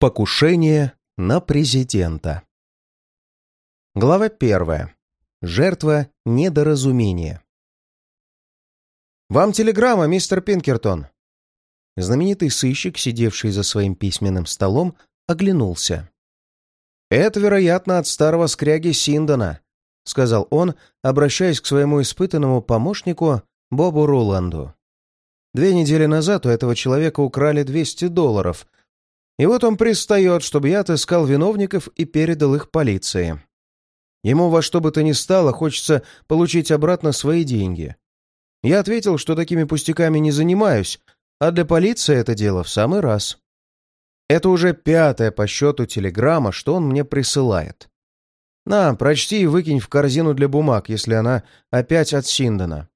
Покушение на президента. Глава первая. Жертва недоразумения. «Вам телеграмма, мистер Пинкертон!» Знаменитый сыщик, сидевший за своим письменным столом, оглянулся. «Это, вероятно, от старого скряги Синдона», — сказал он, обращаясь к своему испытанному помощнику Бобу Руланду. «Две недели назад у этого человека украли 200 долларов — и вот он пристает, чтобы я отыскал виновников и передал их полиции. Ему во что бы то ни стало хочется получить обратно свои деньги. Я ответил, что такими пустяками не занимаюсь, а для полиции это дело в самый раз. Это уже пятая по счету телеграмма, что он мне присылает. На, прочти и выкинь в корзину для бумаг, если она опять от Синдона.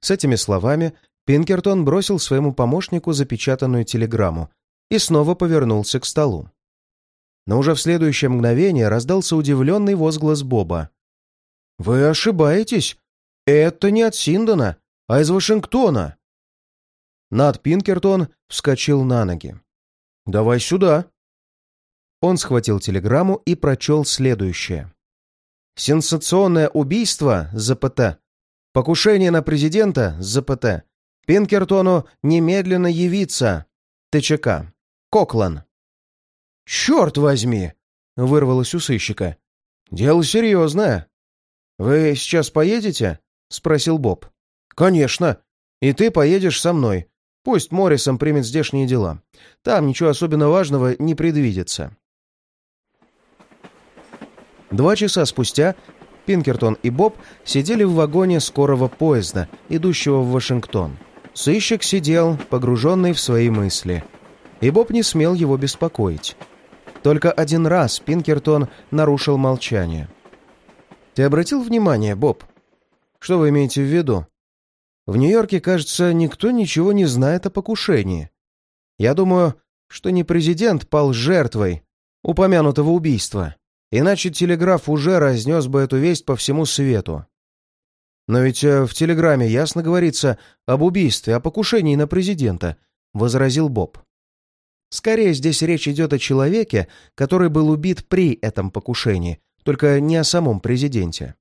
С этими словами Пинкертон бросил своему помощнику запечатанную телеграмму и снова повернулся к столу. Но уже в следующее мгновение раздался удивленный возглас Боба. «Вы ошибаетесь! Это не от Синдона, а из Вашингтона!» Над Пинкертон вскочил на ноги. «Давай сюда!» Он схватил телеграмму и прочел следующее. «Сенсационное убийство, ЗПТ. Покушение на президента, ЗПТ. Пинкертону немедленно явиться, ТЧК. Коклан. «Черт возьми!» — вырвалось у сыщика. «Дело серьезное». «Вы сейчас поедете?» — спросил Боб. «Конечно. И ты поедешь со мной. Пусть Моррисом примет здешние дела. Там ничего особенно важного не предвидится». Два часа спустя Пинкертон и Боб сидели в вагоне скорого поезда, идущего в Вашингтон. Сыщик сидел, погруженный в свои мысли — и Боб не смел его беспокоить. Только один раз Пинкертон нарушил молчание. «Ты обратил внимание, Боб? Что вы имеете в виду? В Нью-Йорке, кажется, никто ничего не знает о покушении. Я думаю, что не президент пал жертвой упомянутого убийства, иначе телеграф уже разнес бы эту весть по всему свету. Но ведь э, в телеграмме ясно говорится об убийстве, о покушении на президента», — возразил Боб. Скорее, здесь речь идет о человеке, который был убит при этом покушении, только не о самом президенте.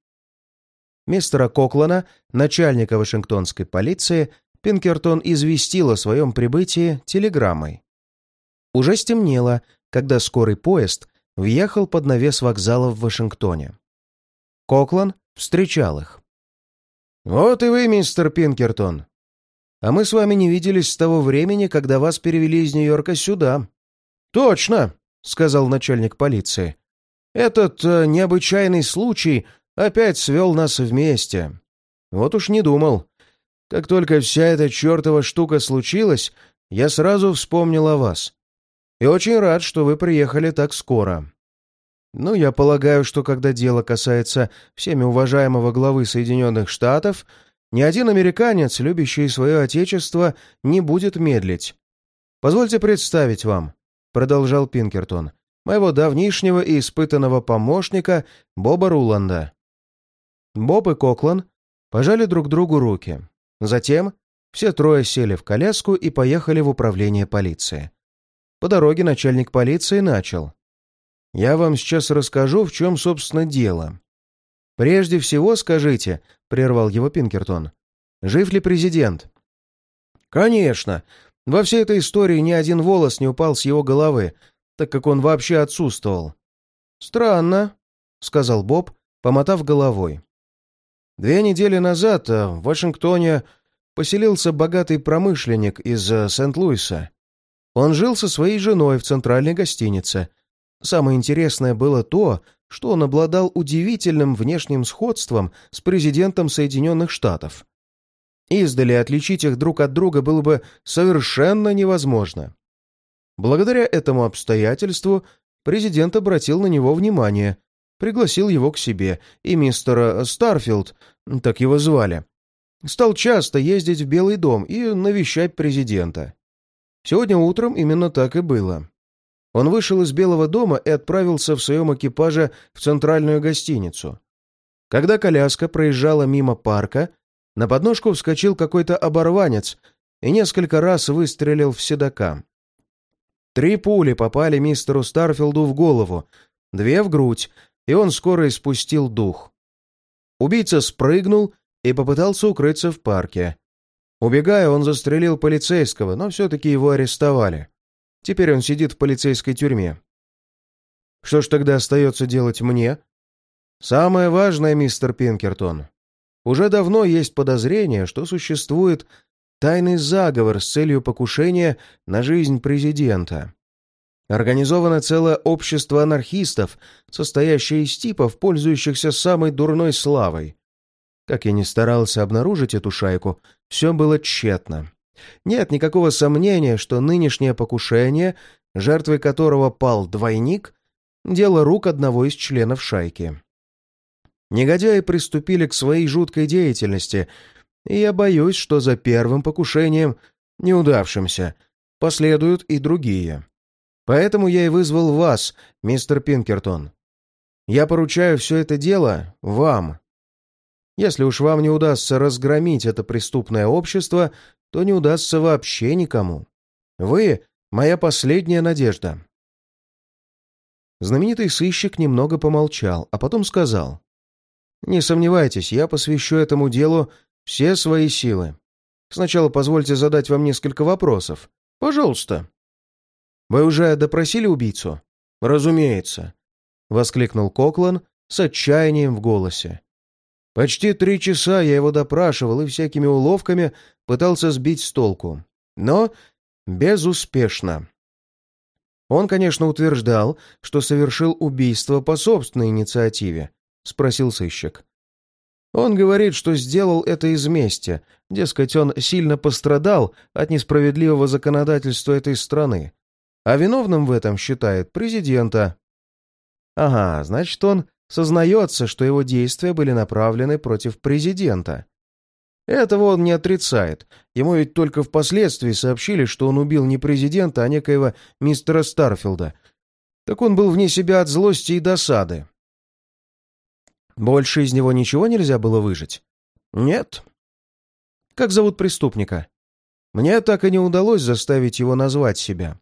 Мистера Коклана, начальника Вашингтонской полиции, Пинкертон известил о своем прибытии телеграммой. Уже стемнело, когда скорый поезд въехал под навес вокзала в Вашингтоне. Коклан встречал их. «Вот и вы, мистер Пинкертон. А мы с вами не виделись с того времени, когда вас перевели из Нью-Йорка сюда». «Точно», — сказал начальник полиции. «Этот э, необычайный случай опять свел нас вместе. Вот уж не думал. Как только вся эта чертова штука случилась, я сразу вспомнил о вас. И очень рад, что вы приехали так скоро. Ну, я полагаю, что когда дело касается всеми уважаемого главы Соединенных Штатов, ни один американец, любящий свое отечество, не будет медлить. «Позвольте представить вам», — продолжал Пинкертон, «моего давнишнего и испытанного помощника Боба Руланда». Боб и Коклан пожали друг другу руки. Затем все трое сели в коляску и поехали в управление полиции. По дороге начальник полиции начал. «Я вам сейчас расскажу, в чем, собственно, дело. «Прежде всего скажите», — прервал его Пинкертон, — «жив ли президент?» «Конечно. Во всей этой истории ни один волос не упал с его головы, так как он вообще отсутствовал». «Странно», — сказал Боб, помотав головой. «Две недели назад в Вашингтоне поселился богатый промышленник из э, Сент-Луиса. Он жил со своей женой в центральной гостинице. Самое интересное было то, что он обладал удивительным внешним сходством с президентом Соединенных Штатов. Издали отличить их друг от друга было бы совершенно невозможно. Благодаря этому обстоятельству президент обратил на него внимание, пригласил его к себе, и мистер Старфилд, так его звали, стал часто ездить в Белый дом и навещать президента. Сегодня утром именно так и было. Он вышел из Белого дома и отправился в своем экипаже в центральную гостиницу. Когда коляска проезжала мимо парка, на подножку вскочил какой-то оборванец и несколько раз выстрелил в седока. Три пули попали мистеру Старфилду в голову, две в грудь, и он скоро испустил дух. Убийца спрыгнул и попытался укрыться в парке. Убегая, он застрелил полицейского, но все-таки его арестовали. Теперь он сидит в полицейской тюрьме. Что ж тогда остается делать мне? Самое важное, мистер Пинкертон. Уже давно есть подозрение, что существует тайный заговор с целью покушения на жизнь президента. Организовано целое общество анархистов, состоящее из типов, пользующихся самой дурной славой. Как я ни старался обнаружить эту шайку, все было тщетно. Нет никакого сомнения, что нынешнее покушение, жертвой которого пал двойник, дело рук одного из членов шайки. Негодяи приступили к своей жуткой деятельности, и я боюсь, что за первым покушением, неудавшимся, последуют и другие. Поэтому я и вызвал вас, мистер Пинкертон. Я поручаю все это дело вам. Если уж вам не удастся разгромить это преступное общество, то не удастся вообще никому. Вы — моя последняя надежда». Знаменитый сыщик немного помолчал, а потом сказал. «Не сомневайтесь, я посвящу этому делу все свои силы. Сначала позвольте задать вам несколько вопросов. Пожалуйста». «Вы уже допросили убийцу?» «Разумеется», — воскликнул Коклан с отчаянием в голосе. «Почти три часа я его допрашивал и всякими уловками пытался сбить с толку. Но безуспешно. Он, конечно, утверждал, что совершил убийство по собственной инициативе, — спросил сыщик. Он говорит, что сделал это из мести, дескать, он сильно пострадал от несправедливого законодательства этой страны, а виновным в этом считает президента. Ага, значит, он сознается, что его действия были направлены против президента. Этого он не отрицает. Ему ведь только впоследствии сообщили, что он убил не президента, а некоего мистера Старфилда. Так он был вне себя от злости и досады. Больше из него ничего нельзя было выжить? Нет. Как зовут преступника? Мне так и не удалось заставить его назвать себя.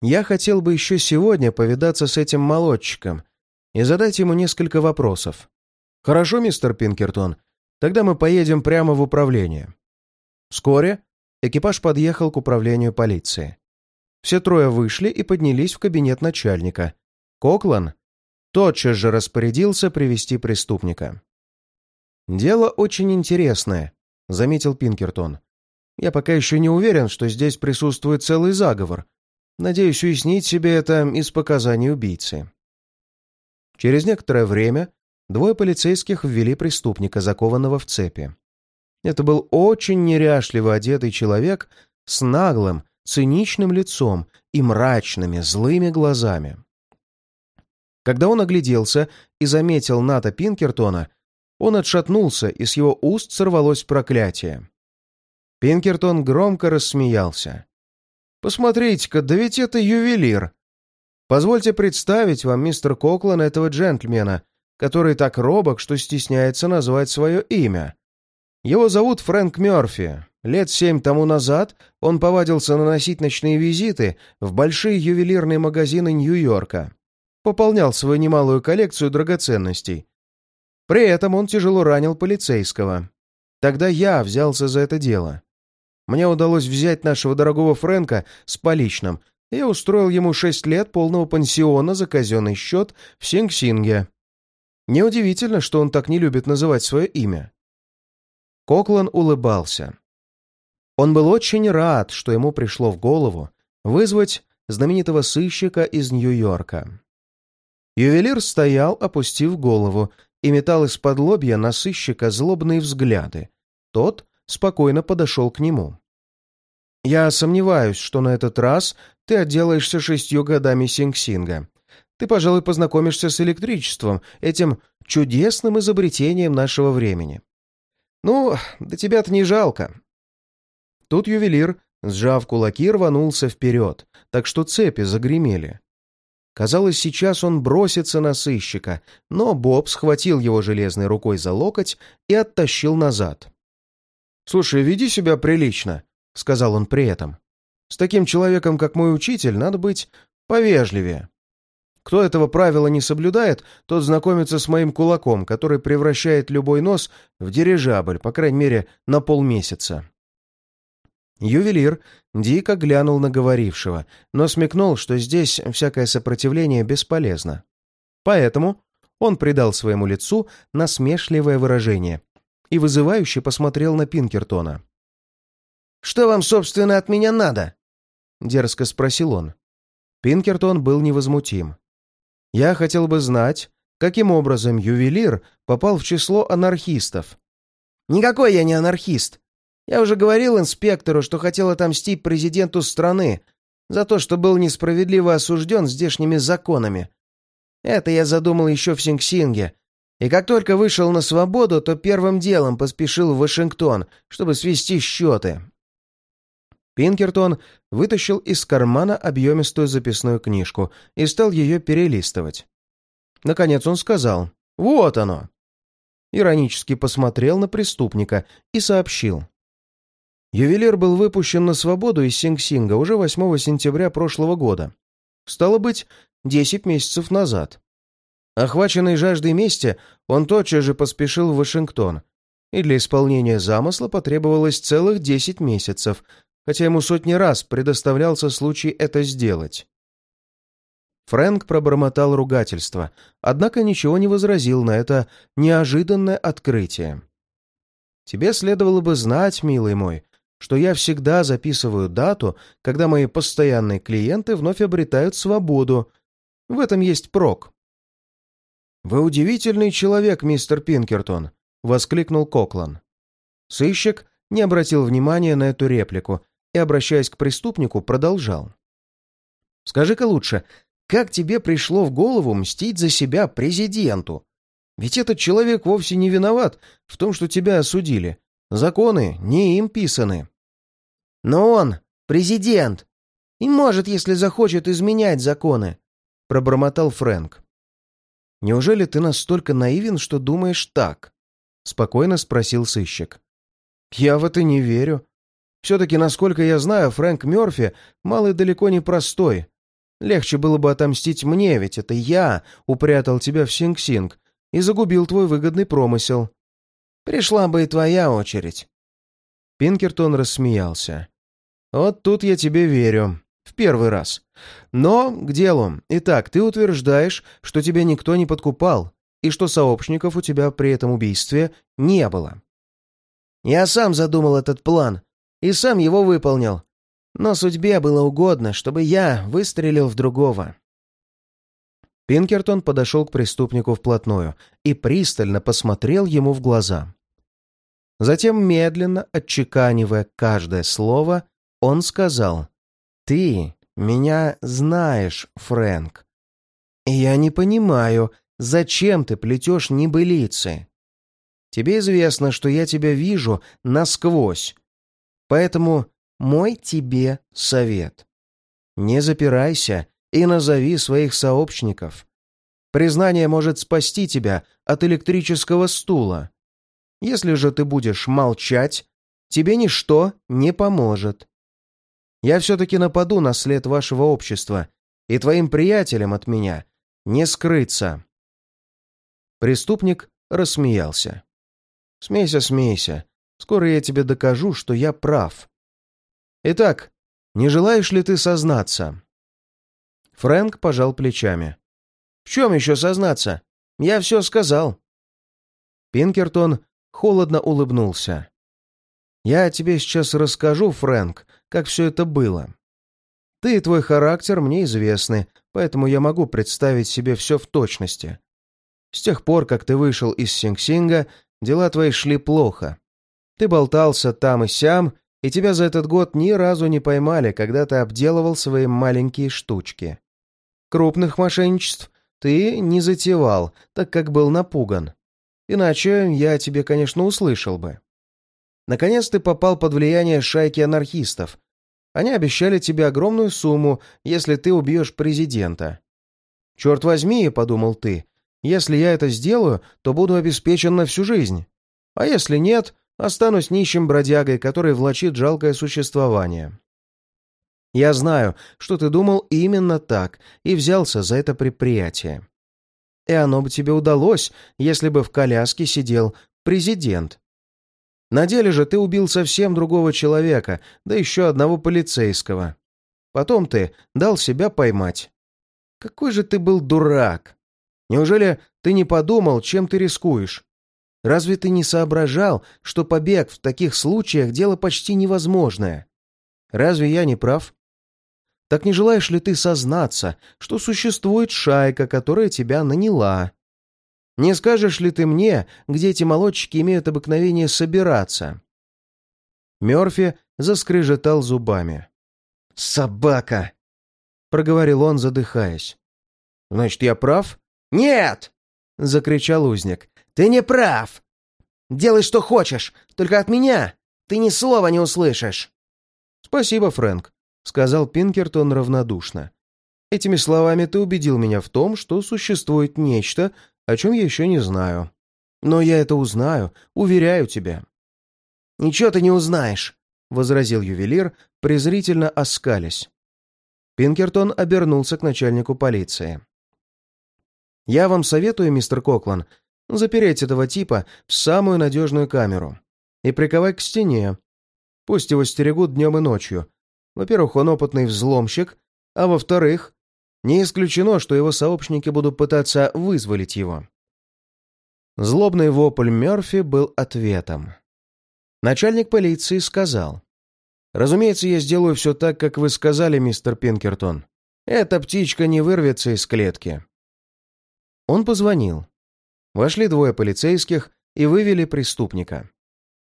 Я хотел бы еще сегодня повидаться с этим молодчиком и задать ему несколько вопросов. Хорошо, мистер Пинкертон, тогда мы поедем прямо в управление. Вскоре экипаж подъехал к управлению полиции. Все трое вышли и поднялись в кабинет начальника. Коклан тотчас же распорядился привести преступника. «Дело очень интересное», — заметил Пинкертон. «Я пока еще не уверен, что здесь присутствует целый заговор, Надеюсь уяснить себе это из показаний убийцы. Через некоторое время двое полицейских ввели преступника, закованного в цепи. Это был очень неряшливо одетый человек с наглым, циничным лицом и мрачными, злыми глазами. Когда он огляделся и заметил Ната Пинкертона, он отшатнулся, и с его уст сорвалось проклятие. Пинкертон громко рассмеялся. Посмотрите-ка, да ведь это ювелир. Позвольте представить вам, мистер Коклан, этого джентльмена, который так робок, что стесняется назвать свое имя. Его зовут Фрэнк Мёрфи. Лет семь тому назад он повадился наносить ночные визиты в большие ювелирные магазины Нью-Йорка. Пополнял свою немалую коллекцию драгоценностей. При этом он тяжело ранил полицейского. Тогда я взялся за это дело. Мне удалось взять нашего дорогого Фрэнка с поличным и устроил ему шесть лет полного пансиона за казенный счет в Синг-Синге. Неудивительно, что он так не любит называть свое имя. Коклан улыбался. Он был очень рад, что ему пришло в голову вызвать знаменитого сыщика из Нью-Йорка. Ювелир стоял, опустив голову, и метал из-под лобья на сыщика злобные взгляды. Тот спокойно подошел к нему. «Я сомневаюсь, что на этот раз ты отделаешься шестью годами Синг-Синга. Ты, пожалуй, познакомишься с электричеством, этим чудесным изобретением нашего времени. Ну, да тебя-то не жалко». Тут ювелир, сжав кулаки, рванулся вперед, так что цепи загремели. Казалось, сейчас он бросится на сыщика, но Боб схватил его железной рукой за локоть и оттащил назад. «Слушай, веди себя прилично», — сказал он при этом. С таким человеком, как мой учитель, надо быть повежливее. Кто этого правила не соблюдает, тот знакомится с моим кулаком, который превращает любой нос в дирижабль, по крайней мере, на полмесяца. Ювелир дико глянул на говорившего, но смекнул, что здесь всякое сопротивление бесполезно. Поэтому он придал своему лицу насмешливое выражение и вызывающе посмотрел на Пинкертона. «Что вам, собственно, от меня надо?» — дерзко спросил он. Пинкертон был невозмутим. «Я хотел бы знать, каким образом ювелир попал в число анархистов». «Никакой я не анархист. Я уже говорил инспектору, что хотел отомстить президенту страны за то, что был несправедливо осужден здешними законами. Это я задумал еще в Синг-Синге. И как только вышел на свободу, то первым делом поспешил в Вашингтон, чтобы свести счеты. Пинкертон вытащил из кармана объемистую записную книжку и стал ее перелистывать. Наконец он сказал «Вот оно!» Иронически посмотрел на преступника и сообщил. Ювелир был выпущен на свободу из Синг-Синга уже 8 сентября прошлого года. Стало быть, 10 месяцев назад. Охваченный жаждой мести, он тотчас же поспешил в Вашингтон, и для исполнения замысла потребовалось целых 10 месяцев, хотя ему сотни раз предоставлялся случай это сделать. Фрэнк пробормотал ругательство, однако ничего не возразил на это неожиданное открытие. «Тебе следовало бы знать, милый мой, что я всегда записываю дату, когда мои постоянные клиенты вновь обретают свободу. В этом есть прок. «Вы удивительный человек, мистер Пинкертон», — воскликнул Коклан. Сыщик не обратил внимания на эту реплику обращаясь к преступнику, продолжал. «Скажи-ка лучше, как тебе пришло в голову мстить за себя президенту? Ведь этот человек вовсе не виноват в том, что тебя осудили. Законы не им писаны. Но он президент и может, если захочет, изменять законы, пробормотал Фрэнк. Неужели ты настолько наивен, что думаешь так? спокойно спросил сыщик. Я в это не верю. Все-таки, насколько я знаю, Фрэнк Мёрфи малый далеко не простой. Легче было бы отомстить мне, ведь это я упрятал тебя в Синг-Синг и загубил твой выгодный промысел. Пришла бы и твоя очередь». Пинкертон рассмеялся. «Вот тут я тебе верю. В первый раз. Но к делу. Итак, ты утверждаешь, что тебя никто не подкупал, и что сообщников у тебя при этом убийстве не было. Я сам задумал этот план и сам его выполнил. Но судьбе было угодно, чтобы я выстрелил в другого. Пинкертон подошел к преступнику вплотную и пристально посмотрел ему в глаза. Затем, медленно отчеканивая каждое слово, он сказал, «Ты меня знаешь, Фрэнк. Я не понимаю, зачем ты плетешь небылицы. Тебе известно, что я тебя вижу насквозь. Поэтому мой тебе совет. Не запирайся и назови своих сообщников. Признание может спасти тебя от электрического стула. Если же ты будешь молчать, тебе ничто не поможет. Я все-таки нападу на след вашего общества, и твоим приятелям от меня не скрыться». Преступник рассмеялся. «Смейся, смейся. Скоро я тебе докажу, что я прав. Итак, не желаешь ли ты сознаться?» Фрэнк пожал плечами. «В чем еще сознаться? Я все сказал». Пинкертон холодно улыбнулся. «Я тебе сейчас расскажу, Фрэнк, как все это было. Ты и твой характер мне известны, поэтому я могу представить себе все в точности. С тех пор, как ты вышел из Синг-Синга, дела твои шли плохо. Ты болтался там и сям, и тебя за этот год ни разу не поймали, когда ты обделывал свои маленькие штучки. Крупных мошенничеств ты не затевал, так как был напуган. Иначе я тебе, конечно, услышал бы. Наконец ты попал под влияние шайки анархистов. Они обещали тебе огромную сумму, если ты убьешь президента. «Черт возьми», — подумал ты, — «если я это сделаю, то буду обеспечен на всю жизнь. А если нет, останусь нищим бродягой, который влачит жалкое существование». Я знаю, что ты думал именно так и взялся за это предприятие. И оно бы тебе удалось, если бы в коляске сидел президент. На деле же ты убил совсем другого человека, да еще одного полицейского. Потом ты дал себя поймать. Какой же ты был дурак! Неужели ты не подумал, чем ты рискуешь? Разве ты не соображал, что побег в таких случаях – дело почти невозможное? Разве я не прав? Так не желаешь ли ты сознаться, что существует шайка, которая тебя наняла? Не скажешь ли ты мне, где эти молодчики имеют обыкновение собираться?» Мёрфи заскрежетал зубами. «Собака!» — проговорил он, задыхаясь. «Значит, я прав?» «Нет!» — закричал узник. «Ты не прав! Делай, что хочешь, только от меня ты ни слова не услышишь!» «Спасибо, Фрэнк», — сказал Пинкертон равнодушно. «Этими словами ты убедил меня в том, что существует нечто, о чем я еще не знаю. Но я это узнаю, уверяю тебя». «Ничего ты не узнаешь», — возразил ювелир, презрительно оскались. Пинкертон обернулся к начальнику полиции. «Я вам советую, мистер Коклан, запереть этого типа в самую надежную камеру и приковать к стене. Пусть его стерегут днем и ночью. Во-первых, он опытный взломщик, а во-вторых, не исключено, что его сообщники будут пытаться вызволить его. Злобный вопль Мёрфи был ответом. Начальник полиции сказал. «Разумеется, я сделаю все так, как вы сказали, мистер Пинкертон. Эта птичка не вырвется из клетки». Он позвонил. Вошли двое полицейских и вывели преступника.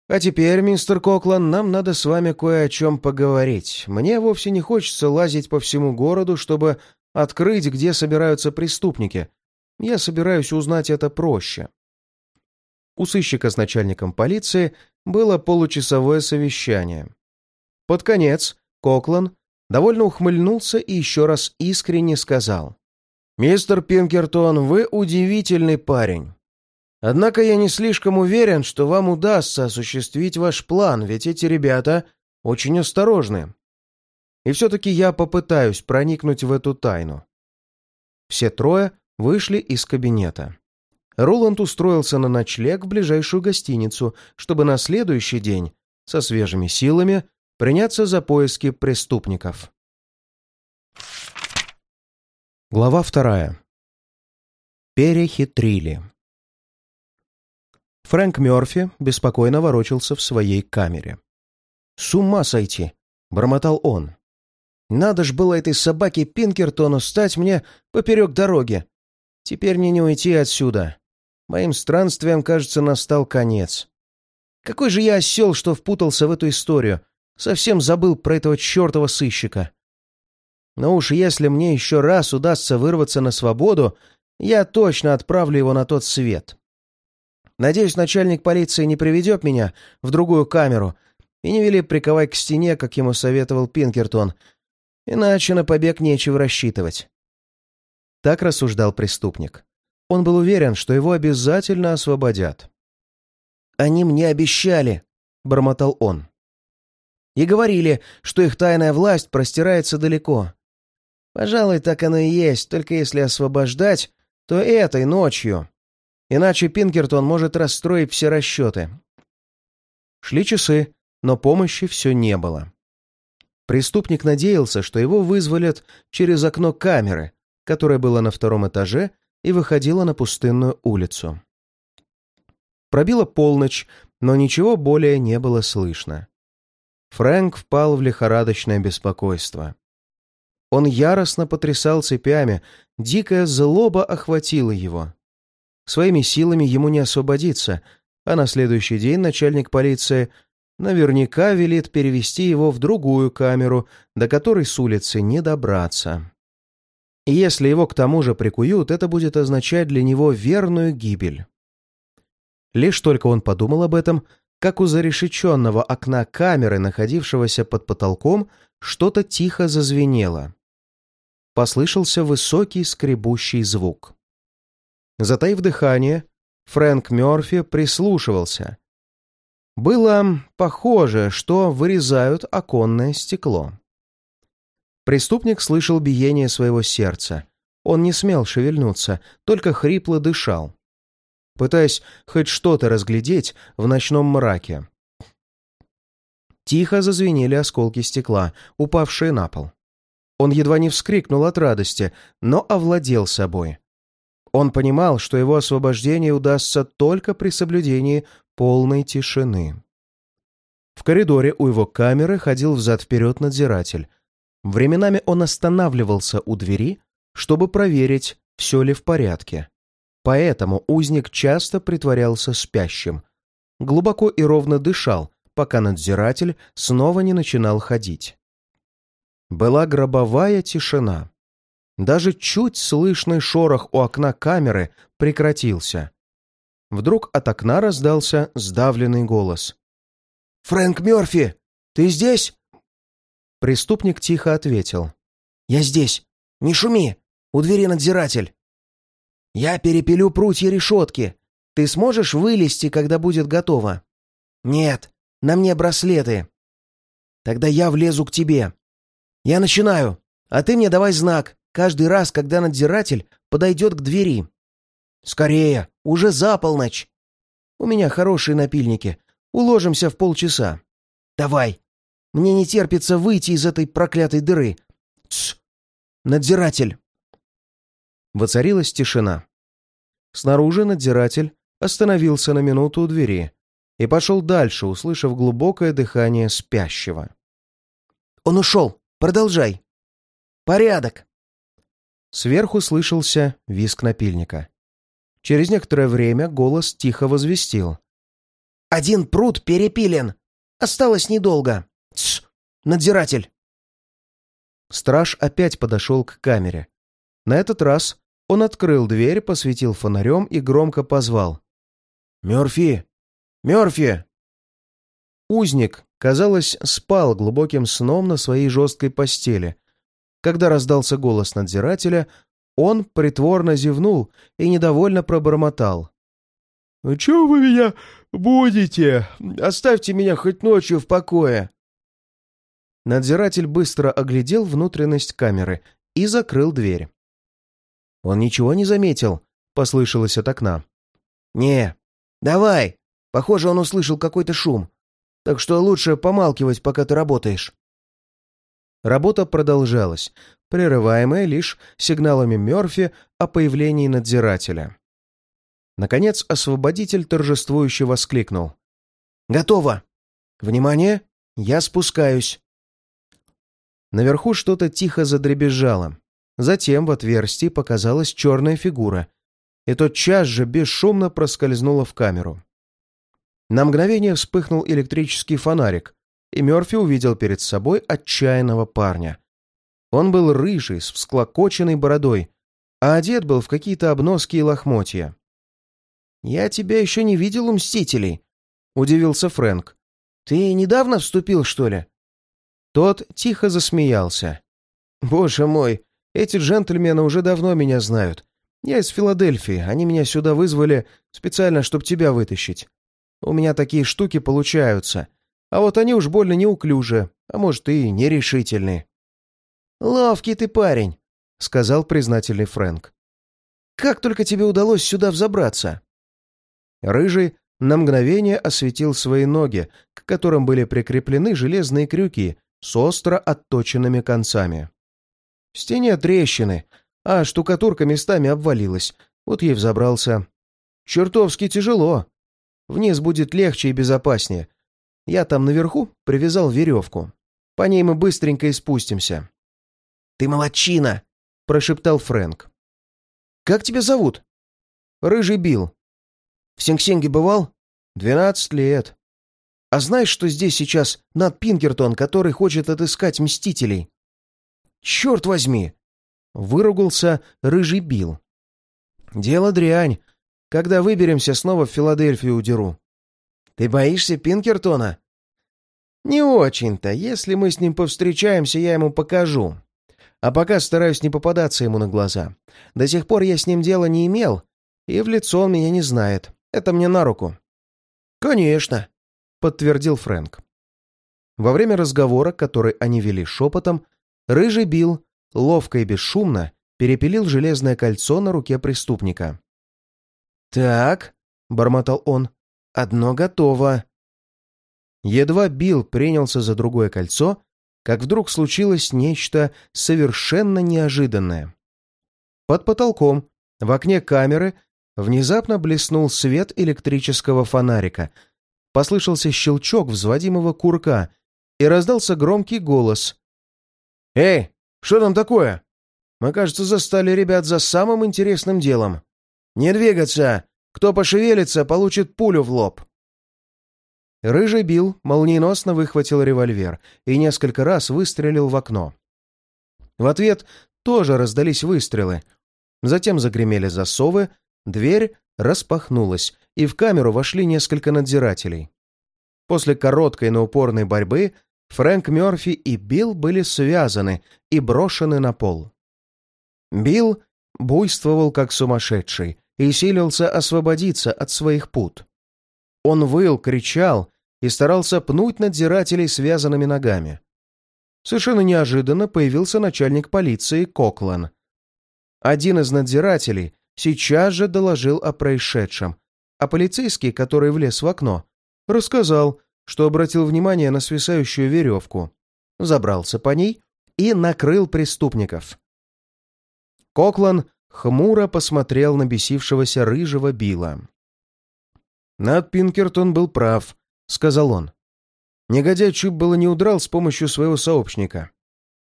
«А теперь, мистер Коклан, нам надо с вами кое о чем поговорить. Мне вовсе не хочется лазить по всему городу, чтобы открыть, где собираются преступники. Я собираюсь узнать это проще. У сыщика с начальником полиции было получасовое совещание. Под конец Коклан довольно ухмыльнулся и еще раз искренне сказал. «Мистер Пинкертон, вы удивительный парень. Однако я не слишком уверен, что вам удастся осуществить ваш план, ведь эти ребята очень осторожны. И все-таки я попытаюсь проникнуть в эту тайну. Все трое вышли из кабинета. Роланд устроился на ночлег в ближайшую гостиницу, чтобы на следующий день, со свежими силами, приняться за поиски преступников. Глава вторая. Перехитрили. Фрэнк Мёрфи беспокойно ворочался в своей камере. «С ума сойти!» — бормотал он. Надо ж было этой собаке Пинкертону стать мне поперек дороги. Теперь мне не уйти отсюда. Моим странствиям, кажется, настал конец. Какой же я осел, что впутался в эту историю. Совсем забыл про этого чертова сыщика. Но уж если мне еще раз удастся вырваться на свободу, я точно отправлю его на тот свет. Надеюсь, начальник полиции не приведет меня в другую камеру и не вели приковать к стене, как ему советовал Пинкертон, Иначе на побег нечего рассчитывать. Так рассуждал преступник. Он был уверен, что его обязательно освободят. «Они мне обещали», — бормотал он. «И говорили, что их тайная власть простирается далеко. Пожалуй, так оно и есть, только если освобождать, то этой ночью. Иначе Пинкертон может расстроить все расчеты». Шли часы, но помощи все не было. Преступник надеялся, что его вызволят через окно камеры, которое было на втором этаже и выходило на пустынную улицу. Пробила полночь, но ничего более не было слышно. Фрэнк впал в лихорадочное беспокойство. Он яростно потрясал цепями, дикая злоба охватила его. Своими силами ему не освободиться, а на следующий день начальник полиции наверняка велит перевести его в другую камеру, до которой с улицы не добраться. И если его к тому же прикуют, это будет означать для него верную гибель. Лишь только он подумал об этом, как у зарешеченного окна камеры, находившегося под потолком, что-то тихо зазвенело. Послышался высокий скребущий звук. Затаив дыхание, Фрэнк Мёрфи прислушивался, было похоже, что вырезают оконное стекло. Преступник слышал биение своего сердца. Он не смел шевельнуться, только хрипло дышал, пытаясь хоть что-то разглядеть в ночном мраке. Тихо зазвенели осколки стекла, упавшие на пол. Он едва не вскрикнул от радости, но овладел собой. Он понимал, что его освобождение удастся только при соблюдении полной тишины. В коридоре у его камеры ходил взад-вперед надзиратель. Временами он останавливался у двери, чтобы проверить, все ли в порядке. Поэтому узник часто притворялся спящим. Глубоко и ровно дышал, пока надзиратель снова не начинал ходить. Была гробовая тишина. Даже чуть слышный шорох у окна камеры прекратился. Вдруг от окна раздался сдавленный голос. «Фрэнк Мёрфи, ты здесь?» Преступник тихо ответил. «Я здесь. Не шуми. У двери надзиратель». «Я перепилю прутья решетки. Ты сможешь вылезти, когда будет готово?» «Нет, на мне браслеты». «Тогда я влезу к тебе. Я начинаю, а ты мне давай знак, каждый раз, когда надзиратель подойдет к двери». «Скорее, уже за полночь!» «У меня хорошие напильники. Уложимся в полчаса. Давай. Мне не терпится выйти из этой проклятой дыры. Тсс. Надзиратель. Воцарилась тишина. Снаружи надзиратель остановился на минуту у двери и пошел дальше, услышав глубокое дыхание спящего. «Он ушел! Продолжай!» «Порядок!» Сверху слышался визг напильника. Через некоторое время голос тихо возвестил. Один пруд перепилен. Осталось недолго. Тсс, надзиратель!» Страж опять подошел к камере. На этот раз он открыл дверь, посветил фонарем и громко позвал. «Мёрфи! Мёрфи!» Узник, казалось, спал глубоким сном на своей жесткой постели. Когда раздался голос надзирателя, он притворно зевнул и недовольно пробормотал. «Чего вы меня будете? Оставьте меня хоть ночью в покое!» Надзиратель быстро оглядел внутренность камеры и закрыл дверь. «Он ничего не заметил?» — послышалось от окна. «Не, давай! Похоже, он услышал какой-то шум. Так что лучше помалкивать, пока ты работаешь». Работа продолжалась, прерываемая лишь сигналами Мёрфи о появлении надзирателя. Наконец освободитель торжествующе воскликнул. «Готово! Внимание! Я спускаюсь!» Наверху что-то тихо задребезжало. Затем в отверстии показалась черная фигура, и тотчас же бесшумно проскользнула в камеру. На мгновение вспыхнул электрический фонарик, и Мёрфи увидел перед собой отчаянного парня. Он был рыжий, с всклокоченной бородой, а одет был в какие-то обноски и лохмотья. «Я тебя еще не видел у Мстителей», — удивился Фрэнк. «Ты недавно вступил, что ли?» Тот тихо засмеялся. «Боже мой, эти джентльмены уже давно меня знают. Я из Филадельфии, они меня сюда вызвали специально, чтобы тебя вытащить. У меня такие штуки получаются, а вот они уж больно неуклюжи, а может и нерешительны». «Ловкий ты парень», — сказал признательный Фрэнк. «Как только тебе удалось сюда взобраться?» Рыжий на мгновение осветил свои ноги, к которым были прикреплены железные крюки с остро отточенными концами. В стене трещины, а штукатурка местами обвалилась. Вот ей взобрался. Чертовски тяжело. Вниз будет легче и безопаснее. Я там наверху привязал веревку. По ней мы быстренько и спустимся. «Ты молодчина!» — прошептал Фрэнк. «Как тебя зовут?» «Рыжий Билл», в Синг-Синге бывал? Двенадцать лет. А знаешь, что здесь сейчас Над Пинкертон, который хочет отыскать Мстителей? Черт возьми! Выругался Рыжий Билл. Дело дрянь. Когда выберемся, снова в Филадельфию удеру. Ты боишься Пинкертона? Не очень-то. Если мы с ним повстречаемся, я ему покажу. А пока стараюсь не попадаться ему на глаза. До сих пор я с ним дела не имел, и в лицо он меня не знает. Это мне на руку». «Конечно», — подтвердил Фрэнк. Во время разговора, который они вели шепотом, Рыжий Билл ловко и бесшумно перепилил железное кольцо на руке преступника. «Так», — бормотал он, — «одно готово». Едва Билл принялся за другое кольцо, как вдруг случилось нечто совершенно неожиданное. Под потолком, в окне камеры, внезапно блеснул свет электрического фонарика. Послышался щелчок взводимого курка, и раздался громкий голос. «Эй, что там такое? Мы, кажется, застали ребят за самым интересным делом. Не двигаться! Кто пошевелится, получит пулю в лоб!» Рыжий Билл молниеносно выхватил револьвер и несколько раз выстрелил в окно. В ответ тоже раздались выстрелы. Затем загремели засовы, дверь распахнулась, и в камеру вошли несколько надзирателей. После короткой, но упорной борьбы Фрэнк Мёрфи и Билл были связаны и брошены на пол. Билл буйствовал как сумасшедший и силился освободиться от своих пут. Он выл, кричал и старался пнуть надзирателей связанными ногами. Совершенно неожиданно появился начальник полиции Коклан. Один из надзирателей сейчас же доложил о происшедшем, а полицейский, который влез в окно, рассказал, что обратил внимание на свисающую веревку, забрался по ней и накрыл преступников. Коклан хмуро посмотрел на бесившегося рыжего Билла. «Над Пинкертон был прав», — сказал он. Негодяй чуть было не удрал с помощью своего сообщника.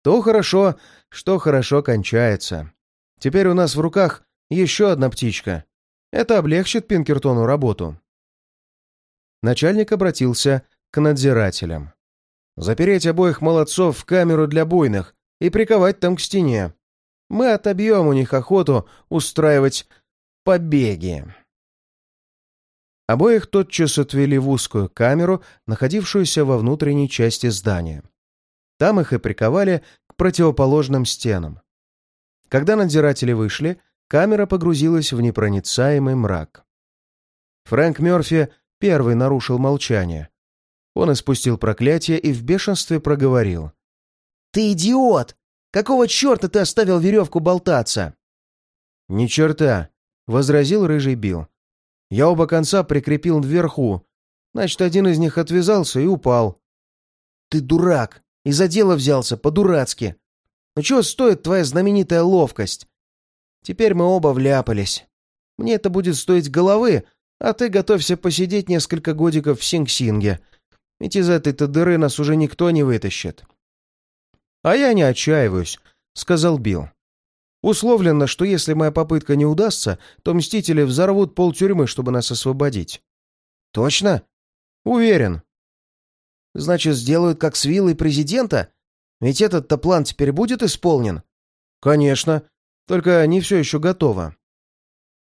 То хорошо, что хорошо кончается. Теперь у нас в руках еще одна птичка. Это облегчит Пинкертону работу начальник обратился к надзирателям. «Запереть обоих молодцов в камеру для буйных и приковать там к стене. Мы отобьем у них охоту устраивать побеги». Обоих тотчас отвели в узкую камеру, находившуюся во внутренней части здания. Там их и приковали к противоположным стенам. Когда надзиратели вышли, камера погрузилась в непроницаемый мрак. Фрэнк Мёрфи первый нарушил молчание. Он испустил проклятие и в бешенстве проговорил. «Ты идиот! Какого черта ты оставил веревку болтаться?» «Ни черта!» — возразил рыжий Билл. «Я оба конца прикрепил вверху. Значит, один из них отвязался и упал». «Ты дурак! И за дело взялся, по-дурацки! Ну чего стоит твоя знаменитая ловкость? Теперь мы оба вляпались. Мне это будет стоить головы, а ты готовься посидеть несколько годиков в Синг-Синге, ведь из этой-то дыры нас уже никто не вытащит». «А я не отчаиваюсь», — сказал Билл. «Условлено, что если моя попытка не удастся, то мстители взорвут пол тюрьмы, чтобы нас освободить». «Точно?» «Уверен». «Значит, сделают как с виллой президента? Ведь этот-то план теперь будет исполнен?» «Конечно. Только не все еще готово».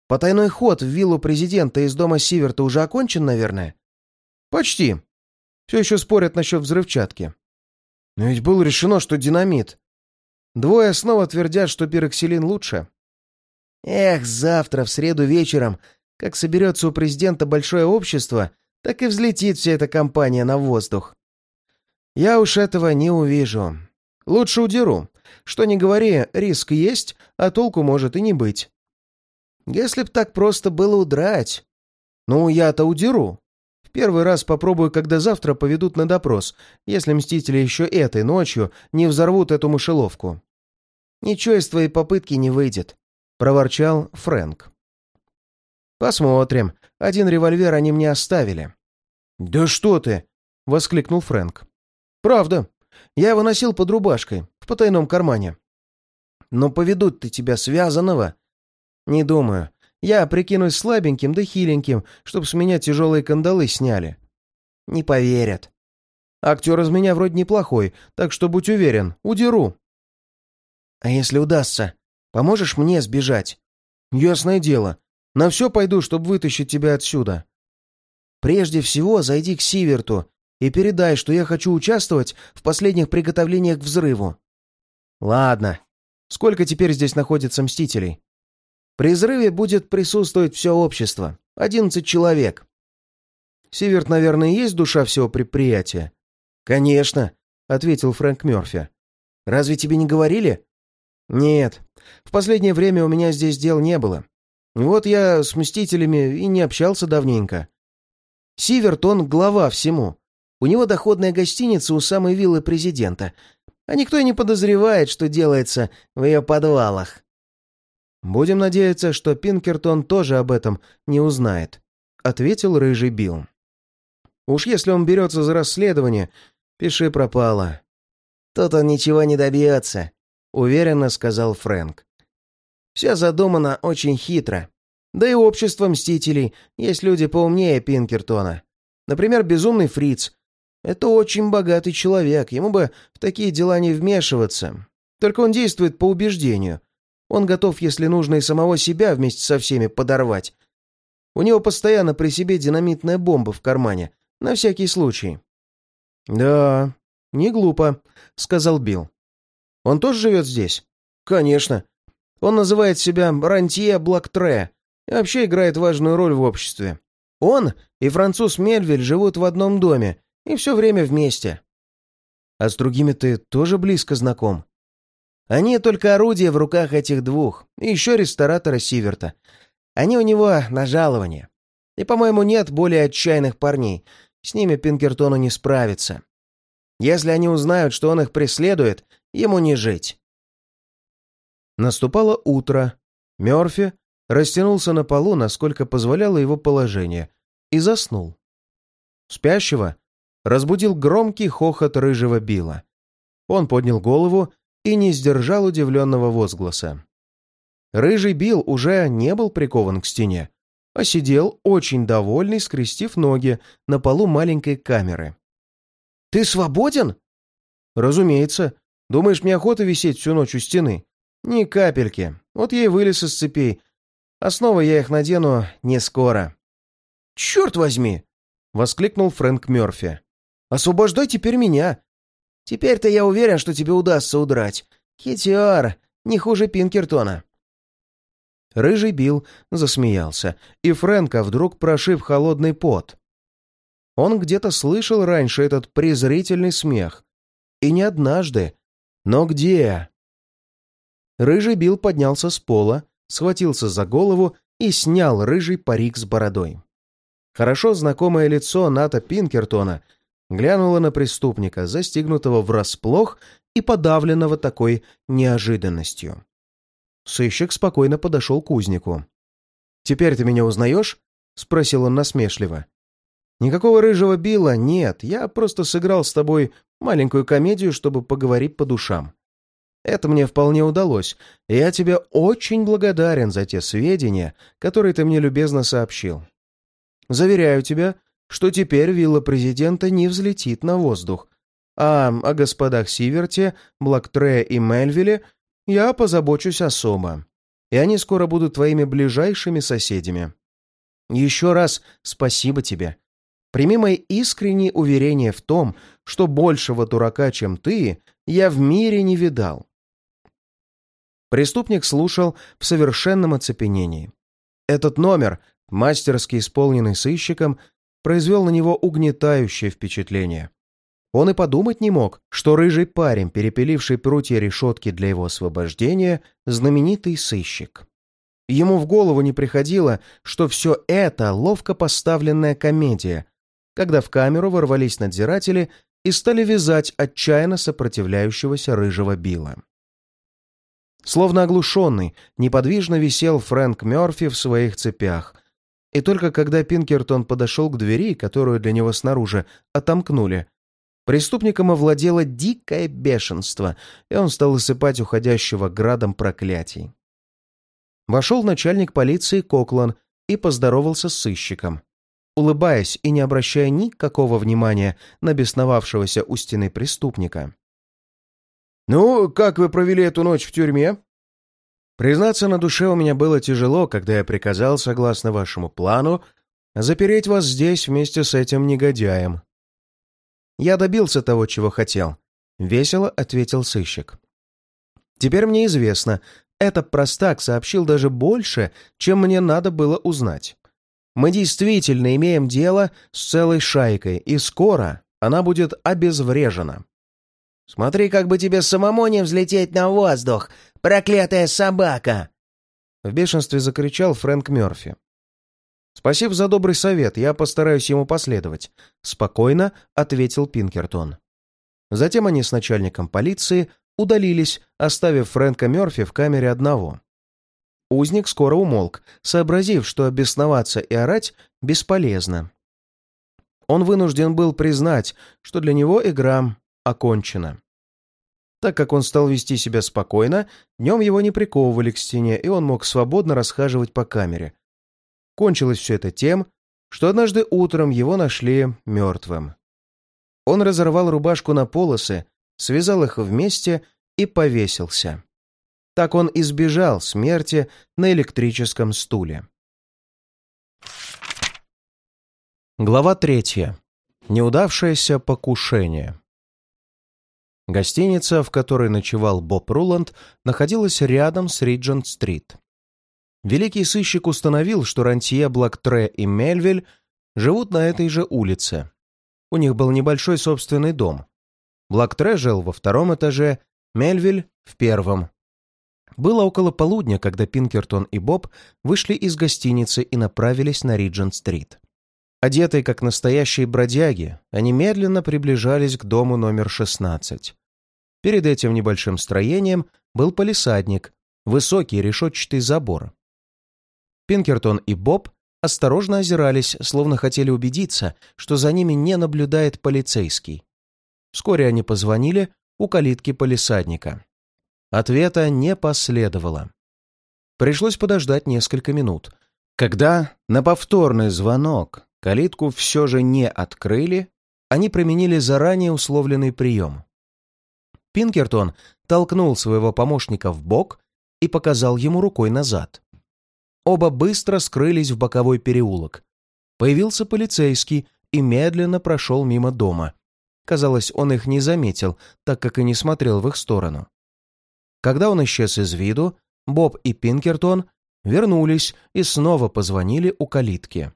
Потайной ход в виллу президента из дома Сиверта уже окончен, наверное? Почти. Все еще спорят насчет взрывчатки. Но ведь было решено, что динамит. Двое снова твердят, что пироксилин лучше. Эх, завтра, в среду вечером, как соберется у президента большое общество, так и взлетит вся эта компания на воздух. Я уж этого не увижу. Лучше удеру. Что не говори, риск есть, а толку может и не быть. Если б так просто было удрать. Ну, я-то удеру. В первый раз попробую, когда завтра поведут на допрос, если мстители еще этой ночью не взорвут эту мышеловку. Ничего из твоей попытки не выйдет, — проворчал Фрэнк. Посмотрим. Один револьвер они мне оставили. Да что ты! — воскликнул Фрэнк. Правда. Я его носил под рубашкой, в потайном кармане. Но поведут-то тебя связанного, «Не думаю. Я прикинусь слабеньким да хиленьким, чтоб с меня тяжелые кандалы сняли». «Не поверят». «Актер из меня вроде неплохой, так что будь уверен, удеру». «А если удастся, поможешь мне сбежать?» «Ясное дело. На все пойду, чтобы вытащить тебя отсюда». «Прежде всего зайди к Сиверту и передай, что я хочу участвовать в последних приготовлениях к взрыву». «Ладно. Сколько теперь здесь находится Мстителей?» При взрыве будет присутствовать все общество. Одиннадцать человек. Сиверт, наверное, есть душа всего предприятия? Конечно, ответил Фрэнк Мёрфи. Разве тебе не говорили?» «Нет. В последнее время у меня здесь дел не было. Вот я с Мстителями и не общался давненько. Сиверт, он глава всему. У него доходная гостиница у самой виллы президента. А никто и не подозревает, что делается в ее подвалах. Будем надеяться, что Пинкертон тоже об этом не узнает», — ответил рыжий Билл. «Уж если он берется за расследование, пиши пропало». «Тут он ничего не добьется», — уверенно сказал Фрэнк. «Все задумано очень хитро. Да и общество Мстителей есть люди поумнее Пинкертона. Например, Безумный Фриц. Это очень богатый человек, ему бы в такие дела не вмешиваться. Только он действует по убеждению. Он готов, если нужно, и самого себя вместе со всеми подорвать. У него постоянно при себе динамитная бомба в кармане, на всякий случай». «Да, не глупо», — сказал Билл. «Он тоже живет здесь?» «Конечно. Он называет себя Рантье Блактре и вообще играет важную роль в обществе. Он и француз Мельвиль живут в одном доме и все время вместе. А с другими ты тоже близко знаком?» Они только орудия в руках этих двух, и еще ресторатора Сиверта. Они у него на жалование. И, по-моему, нет более отчаянных парней. С ними Пинкертону не справиться. Если они узнают, что он их преследует, ему не жить. Наступало утро. Мёрфи растянулся на полу, насколько позволяло его положение, и заснул. Спящего разбудил громкий хохот рыжего Билла. Он поднял голову и не сдержал удивленного возгласа. Рыжий Билл уже не был прикован к стене, а сидел, очень довольный, скрестив ноги на полу маленькой камеры. «Ты свободен?» «Разумеется. Думаешь, мне охота висеть всю ночь у стены?» «Ни капельки. Вот я и вылез из цепей. А снова я их надену не скоро». «Черт возьми!» — воскликнул Фрэнк Мёрфи. «Освобождай теперь меня. Теперь-то я уверен, что тебе удастся удрать. Хитер, не хуже Пинкертона». Рыжий Билл засмеялся, и Фрэнка вдруг прошиб холодный пот. Он где-то слышал раньше этот презрительный смех. И не однажды. Но где? Рыжий Билл поднялся с пола, схватился за голову и снял рыжий парик с бородой. Хорошо знакомое лицо Ната Пинкертона — глянула на преступника, застигнутого врасплох и подавленного такой неожиданностью. Сыщик спокойно подошел к узнику. «Теперь ты меня узнаешь?» — спросил он насмешливо. «Никакого рыжего Билла нет, я просто сыграл с тобой маленькую комедию, чтобы поговорить по душам. Это мне вполне удалось, я тебе очень благодарен за те сведения, которые ты мне любезно сообщил. Заверяю тебя, что теперь вилла президента не взлетит на воздух, а о господах Сиверте, Блактре и Мельвиле я позабочусь особо, и они скоро будут твоими ближайшими соседями. Еще раз спасибо тебе. Прими мои искренние уверения в том, что большего дурака, чем ты, я в мире не видал. Преступник слушал в совершенном оцепенении. Этот номер, мастерски исполненный сыщиком, произвел на него угнетающее впечатление. Он и подумать не мог, что рыжий парень, перепиливший прутья решетки для его освобождения, знаменитый сыщик. Ему в голову не приходило, что все это ловко поставленная комедия, когда в камеру ворвались надзиратели и стали вязать отчаянно сопротивляющегося рыжего Билла. Словно оглушенный, неподвижно висел Фрэнк Мёрфи в своих цепях, и только когда Пинкертон подошел к двери, которую для него снаружи отомкнули, преступником овладело дикое бешенство, и он стал осыпать уходящего градом проклятий. Вошел начальник полиции Коклан и поздоровался с сыщиком. Улыбаясь и не обращая никакого внимания на бесновавшегося у стены преступника. «Ну, как вы провели эту ночь в тюрьме?» Признаться, на душе у меня было тяжело, когда я приказал, согласно вашему плану, запереть вас здесь вместе с этим негодяем. Я добился того, чего хотел, — весело ответил сыщик. Теперь мне известно, этот простак сообщил даже больше, чем мне надо было узнать. Мы действительно имеем дело с целой шайкой, и скоро она будет обезврежена. Смотри, как бы тебе самому не взлететь на воздух, проклятая собака!» В бешенстве закричал Фрэнк Мёрфи. «Спасибо за добрый совет, я постараюсь ему последовать», — спокойно ответил Пинкертон. Затем они с начальником полиции удалились, оставив Фрэнка Мёрфи в камере одного. Узник скоро умолк, сообразив, что обесноваться и орать бесполезно. Он вынужден был признать, что для него игра окончена. Так как он стал вести себя спокойно, днем его не приковывали к стене, и он мог свободно расхаживать по камере. Кончилось все это тем, что однажды утром его нашли мертвым. Он разорвал рубашку на полосы, связал их вместе и повесился. Так он избежал смерти на электрическом стуле. Глава третья. Неудавшееся покушение. Гостиница, в которой ночевал Боб Руланд, находилась рядом с Риджент-стрит. Великий сыщик установил, что Рантье, Блактре и Мельвиль живут на этой же улице. У них был небольшой собственный дом. Блактре жил во втором этаже, Мельвиль — в первом. Было около полудня, когда Пинкертон и Боб вышли из гостиницы и направились на Риджент-стрит. Одетые как настоящие бродяги, они медленно приближались к дому номер 16. Перед этим небольшим строением был полисадник, высокий решетчатый забор. Пинкертон и Боб осторожно озирались, словно хотели убедиться, что за ними не наблюдает полицейский. Вскоре они позвонили у калитки полисадника. Ответа не последовало. Пришлось подождать несколько минут, когда на повторный звонок калитку все же не открыли, они применили заранее условленный прием. Пинкертон толкнул своего помощника в бок и показал ему рукой назад. Оба быстро скрылись в боковой переулок. Появился полицейский и медленно прошел мимо дома. Казалось, он их не заметил, так как и не смотрел в их сторону. Когда он исчез из виду, Боб и Пинкертон вернулись и снова позвонили у калитки.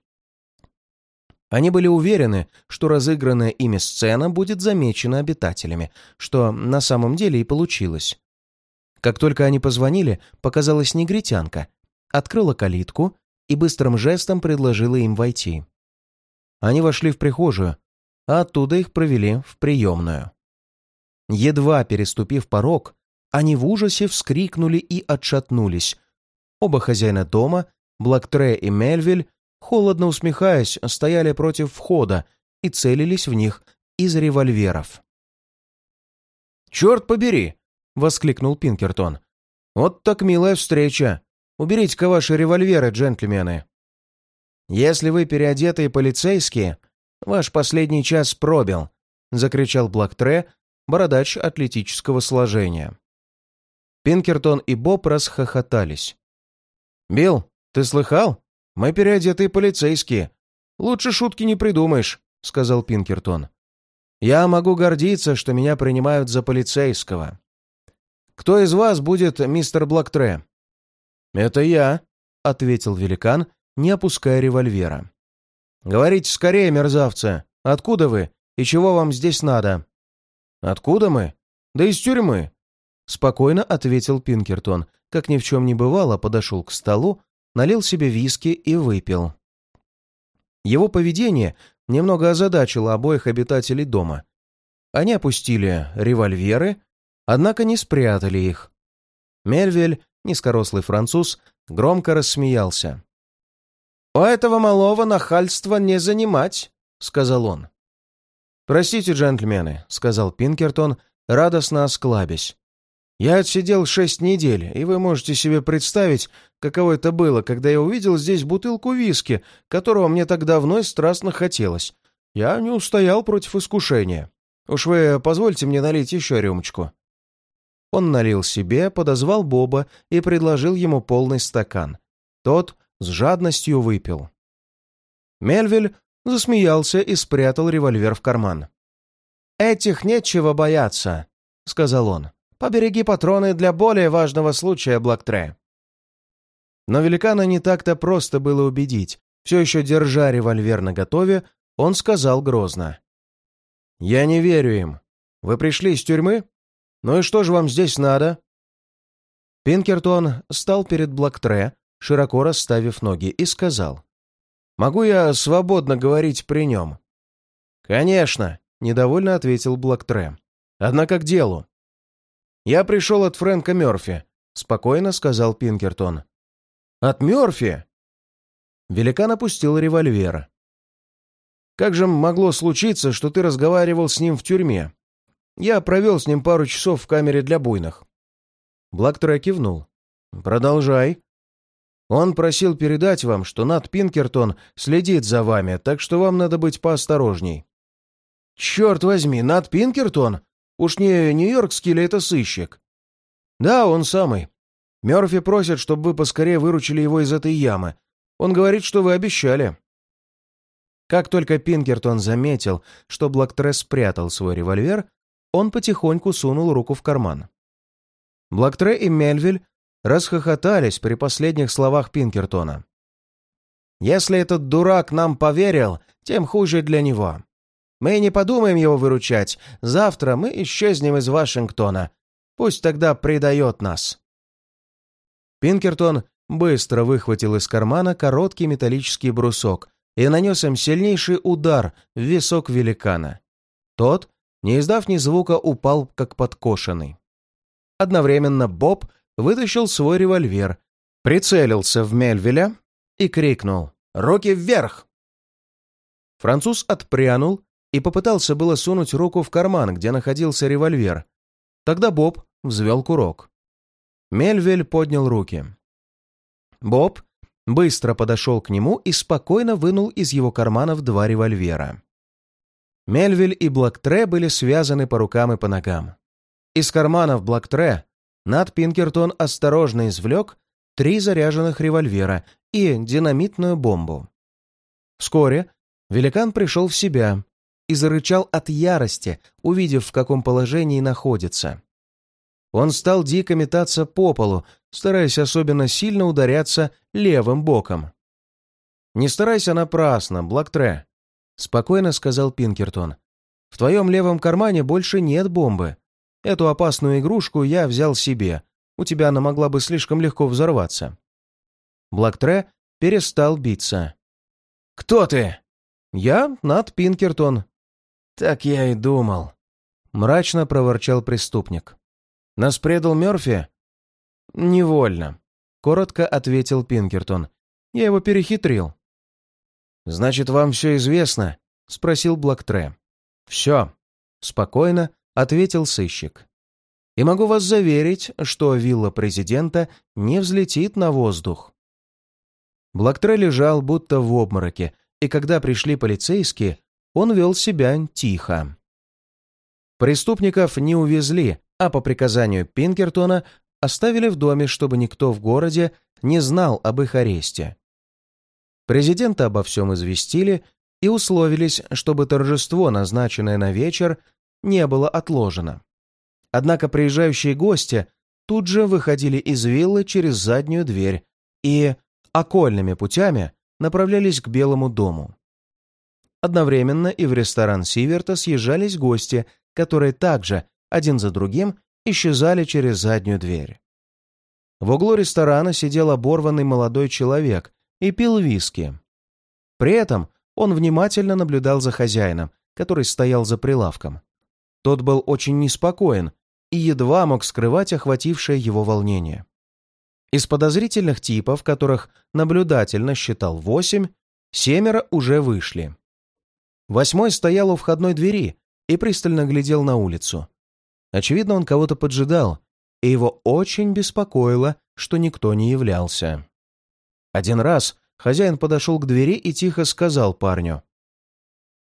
Они были уверены, что разыгранная ими сцена будет замечена обитателями, что на самом деле и получилось. Как только они позвонили, показалась негритянка, открыла калитку и быстрым жестом предложила им войти. Они вошли в прихожую, а оттуда их провели в приемную. Едва переступив порог, они в ужасе вскрикнули и отшатнулись. Оба хозяина дома, Блактре и Мельвиль, холодно усмехаясь, стояли против входа и целились в них из револьверов. «Черт побери!» — воскликнул Пинкертон. «Вот так милая встреча! Уберите-ка ваши револьверы, джентльмены!» «Если вы переодетые полицейские, ваш последний час пробил!» — закричал Блактре, бородач атлетического сложения. Пинкертон и Боб расхохотались. «Билл, ты слыхал? Мы переодетые полицейские. Лучше шутки не придумаешь», — сказал Пинкертон. «Я могу гордиться, что меня принимают за полицейского. Кто из вас будет мистер Блактре?» «Это я», — ответил великан, не опуская револьвера. «Говорите скорее, мерзавцы. Откуда вы? И чего вам здесь надо?» «Откуда мы? Да из тюрьмы. Спокойно ответил Пинкертон, как ни в чем не бывало, подошел к столу, налил себе виски и выпил. Его поведение немного озадачило обоих обитателей дома. Они опустили револьверы, однако не спрятали их. Мельвель, низкорослый француз, громко рассмеялся. «У этого малого нахальства не занимать», — сказал он. «Простите, джентльмены», — сказал Пинкертон, радостно осклабясь. Я отсидел шесть недель, и вы можете себе представить, каково это было, когда я увидел здесь бутылку виски, которого мне так давно и страстно хотелось. Я не устоял против искушения. Уж вы позвольте мне налить еще рюмочку». Он налил себе, подозвал Боба и предложил ему полный стакан. Тот с жадностью выпил. Мельвиль засмеялся и спрятал револьвер в карман. «Этих нечего бояться», — сказал он. Побереги патроны для более важного случая, Блактре. Но великана не так-то просто было убедить. Все еще держа револьвер наготове, он сказал грозно. «Я не верю им. вы пришли из тюрьмы? Ну и что же вам здесь надо?» Пинкертон стал перед Блактре, широко расставив ноги, и сказал. «Могу я свободно говорить при нем?» «Конечно», — недовольно ответил Блактре. «Однако к делу». «Я пришел от Фрэнка Мёрфи», — спокойно сказал Пинкертон. «От Мёрфи?» Великан опустил револьвер. «Как же могло случиться, что ты разговаривал с ним в тюрьме? Я провел с ним пару часов в камере для буйных». Блактре кивнул. «Продолжай». Он просил передать вам, что Нат Пинкертон следит за вами, так что вам надо быть поосторожней. Черт возьми, Нат Пинкертон? Уж не нью-йоркский ли это сыщик? Да, он самый. Мерфи просит, чтобы вы поскорее выручили его из этой ямы. Он говорит, что вы обещали. Как только Пинкертон заметил, что Блактресс спрятал свой револьвер, он потихоньку сунул руку в карман. Блактре и Мельвиль расхохотались при последних словах Пинкертона. «Если этот дурак нам поверил, тем хуже для него. Мы не подумаем его выручать. Завтра мы исчезнем из Вашингтона. Пусть тогда предает нас». Пинкертон быстро выхватил из кармана короткий металлический брусок и нанес им сильнейший удар в висок великана. Тот, не издав ни звука, упал как подкошенный. Одновременно Боб вытащил свой револьвер, прицелился в Мельвеля и крикнул «Руки вверх!». Француз отпрянул и попытался было сунуть руку в карман, где находился револьвер. Тогда Боб взвел курок. Мельвель поднял руки. Боб быстро подошел к нему и спокойно вынул из его карманов два револьвера. Мельвиль и Блактре были связаны по рукам и по ногам. Из карманов Блактре над Пинкертон осторожно извлек три заряженных револьвера и динамитную бомбу. Вскоре великан пришел в себя и зарычал от ярости, увидев, в каком положении находится. Он стал дико метаться по полу, стараясь особенно сильно ударяться левым боком. «Не старайся напрасно, Блактре», — спокойно сказал Пинкертон. «В твоем левом кармане больше нет бомбы. Эту опасную игрушку я взял себе. У тебя она могла бы слишком легко взорваться. Блактре перестал биться. «Кто ты?» «Я Нат Пинкертон». «Так я и думал», — мрачно проворчал преступник. «Нас предал Мёрфи?» «Невольно», — коротко ответил Пинкертон. «Я его перехитрил». «Значит, вам все известно?» — спросил Блактре. «Все», — спокойно — ответил сыщик. «И могу вас заверить, что вилла президента не взлетит на воздух». Блактре лежал будто в обмороке, и когда пришли полицейские, он вел себя тихо. Преступников не увезли, а по приказанию Пинкертона оставили в доме, чтобы никто в городе не знал об их аресте. Президента обо всем известили и условились, чтобы торжество, назначенное на вечер, не было отложено. Однако приезжающие гости тут же выходили из виллы через заднюю дверь и окольными путями направлялись к Белому дому. Одновременно и в ресторан Сиверта съезжались гости, которые также, один за другим, исчезали через заднюю дверь. В углу ресторана сидел оборванный молодой человек и пил виски. При этом он внимательно наблюдал за хозяином, который стоял за прилавком. Тот был очень неспокоен и едва мог скрывать охватившее его волнение. Из подозрительных типов, которых наблюдательно считал восемь, семеро уже вышли. Восьмой стоял у входной двери и пристально глядел на улицу. Очевидно, он кого-то поджидал, и его очень беспокоило, что никто не являлся. Один раз хозяин подошел к двери и тихо сказал парню.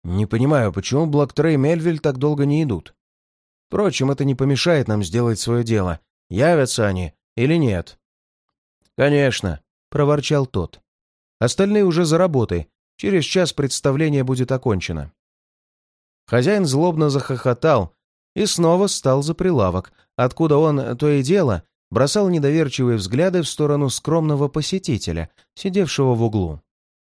Не понимаю, почему Блэктрей и Мельвиль так долго не идут. Впрочем, это не помешает нам сделать свое дело. Явятся они или нет? Конечно, проворчал тот. Остальные уже за работой. Через час представление будет окончено. Хозяин злобно захохотал и снова стал за прилавок, откуда он, то и дело, бросал недоверчивые взгляды в сторону скромного посетителя, сидевшего в углу.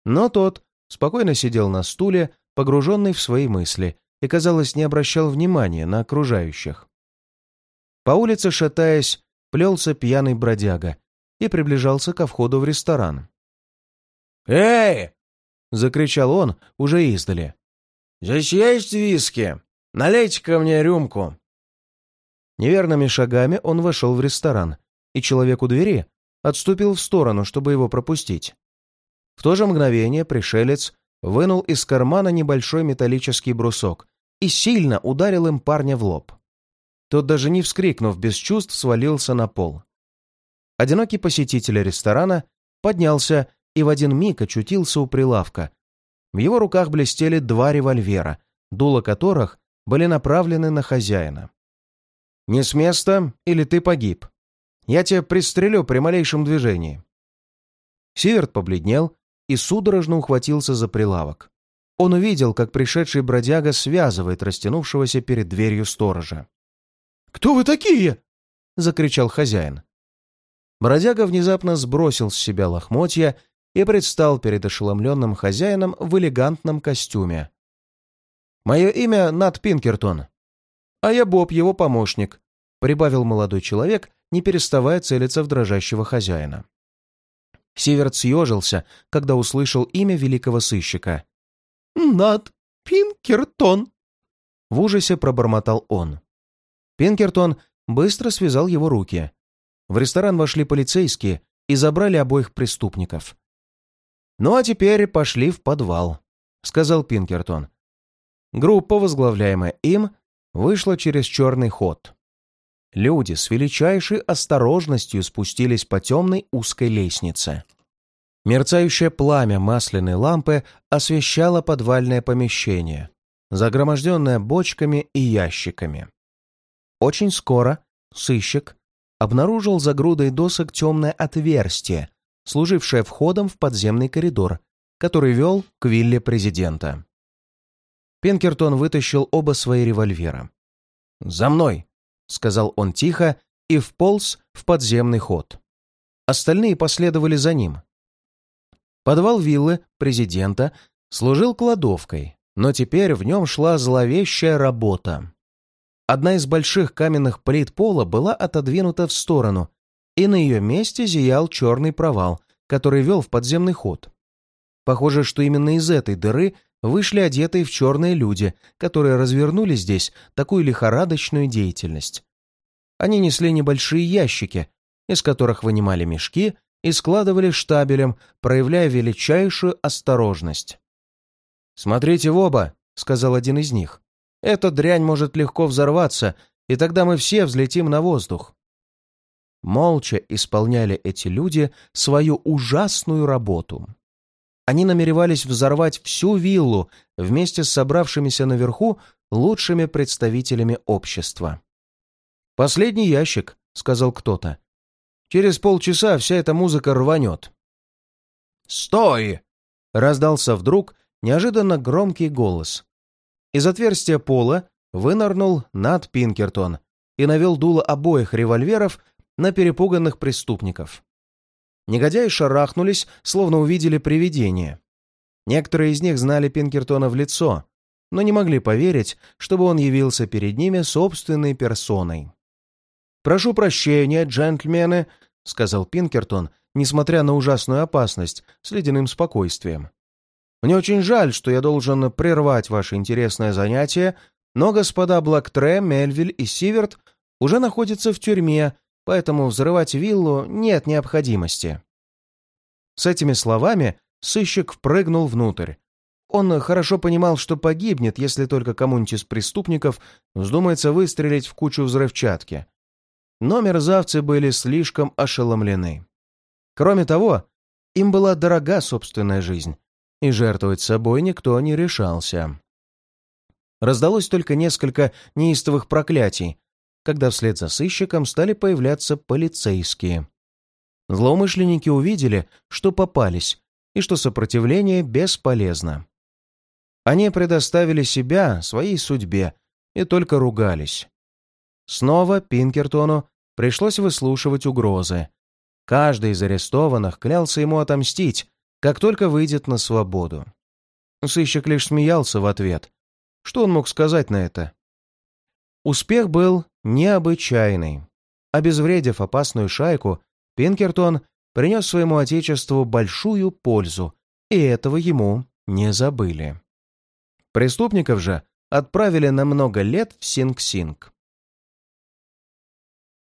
Но тот спокойно сидел на стуле, погруженный в свои мысли, и, казалось, не обращал внимания на окружающих. По улице, шатаясь, плелся пьяный бродяга и приближался ко входу в ресторан. «Эй!» — закричал он уже издали. «Здесь есть виски? Налейте-ка мне рюмку!» Неверными шагами он вошел в ресторан, и человек у двери отступил в сторону, чтобы его пропустить. В то же мгновение пришелец вынул из кармана небольшой металлический брусок и сильно ударил им парня в лоб. Тот, даже не вскрикнув без чувств, свалился на пол. Одинокий посетитель ресторана поднялся и в один миг очутился у прилавка. В его руках блестели два револьвера, дула которых были направлены на хозяина. «Не с места, или ты погиб. Я тебя пристрелю при малейшем движении». Сиверт побледнел и судорожно ухватился за прилавок. Он увидел, как пришедший бродяга связывает растянувшегося перед дверью сторожа. «Кто вы такие?» — закричал хозяин. Бродяга внезапно сбросил с себя лохмотья и предстал перед ошеломленным хозяином в элегантном костюме. «Мое имя Нат Пинкертон, а я Боб, его помощник», — прибавил молодой человек, не переставая целиться в дрожащего хозяина. Сиверт съежился, когда услышал имя великого сыщика. «Над Пинкертон!» В ужасе пробормотал он. Пинкертон быстро связал его руки. В ресторан вошли полицейские и забрали обоих преступников. «Ну а теперь пошли в подвал», — сказал Пинкертон. Группа, возглавляемая им, вышла через черный ход. Люди с величайшей осторожностью спустились по темной узкой лестнице. Мерцающее пламя масляной лампы освещало подвальное помещение, загроможденное бочками и ящиками. Очень скоро сыщик обнаружил за грудой досок темное отверстие, служившее входом в подземный коридор, который вел к вилле президента. Пинкертон вытащил оба свои револьвера. «За мной!» — сказал он тихо и вполз в подземный ход. Остальные последовали за ним. Подвал виллы президента служил кладовкой, но теперь в нем шла зловещая работа. Одна из больших каменных плит пола была отодвинута в сторону, и на ее месте зиял черный провал, который вел в подземный ход. Похоже, что именно из этой дыры вышли одетые в черные люди, которые развернули здесь такую лихорадочную деятельность. Они несли небольшие ящики, из которых вынимали мешки и складывали штабелем, проявляя величайшую осторожность. «Смотрите в оба», — сказал один из них. «Эта дрянь может легко взорваться, и тогда мы все взлетим на воздух». Молча исполняли эти люди свою ужасную работу. Они намеревались взорвать всю виллу вместе с собравшимися наверху лучшими представителями общества. «Последний ящик», — сказал кто-то. «Через полчаса вся эта музыка рванет». «Стой!» — раздался вдруг неожиданно громкий голос. Из отверстия пола вынырнул Нат Пинкертон и навел дуло обоих револьверов на перепуганных преступников. Негодяи шарахнулись, словно увидели привидение. Некоторые из них знали Пинкертона в лицо, но не могли поверить, чтобы он явился перед ними собственной персоной. «Прошу прощения, джентльмены», — сказал Пинкертон, несмотря на ужасную опасность, с ледяным спокойствием. «Мне очень жаль, что я должен прервать ваше интересное занятие, но господа Блэктре, Мельвиль и Сиверт уже находятся в тюрьме поэтому взрывать виллу нет необходимости. С этими словами сыщик впрыгнул внутрь. Он хорошо понимал, что погибнет, если только кому-нибудь из преступников вздумается выстрелить в кучу взрывчатки. Но мерзавцы были слишком ошеломлены. Кроме того, им была дорога собственная жизнь, и жертвовать собой никто не решался. Раздалось только несколько неистовых проклятий, когда вслед за сыщиком стали появляться полицейские. Злоумышленники увидели, что попались, и что сопротивление бесполезно. Они предоставили себя своей судьбе и только ругались. Снова Пинкертону пришлось выслушивать угрозы. Каждый из арестованных клялся ему отомстить, как только выйдет на свободу. Сыщик лишь смеялся в ответ, Что он мог сказать на это? Успех был необычайный. Обезвредив опасную шайку, Пинкертон принес своему отечеству большую пользу, и этого ему не забыли. Преступников же отправили на много лет в Синг-Синг.